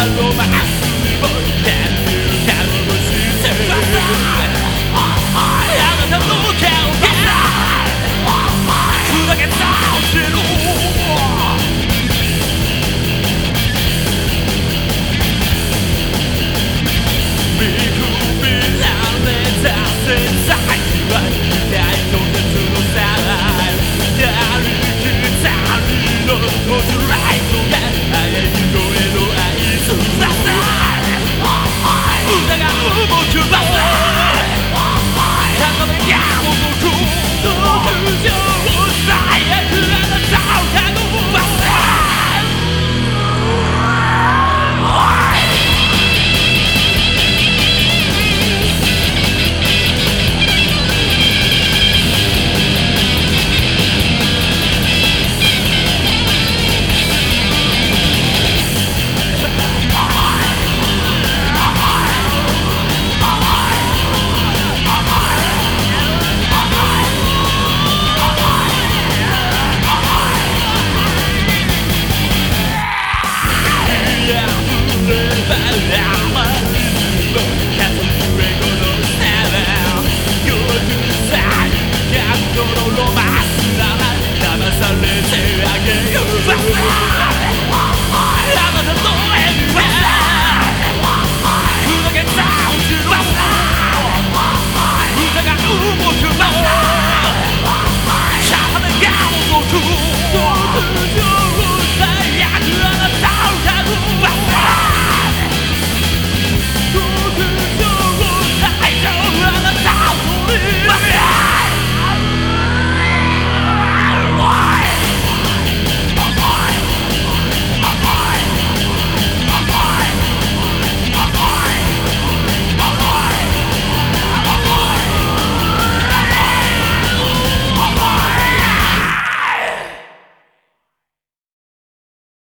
Love over Yeah, we'll go cool. のロマンな騙されてあげよう。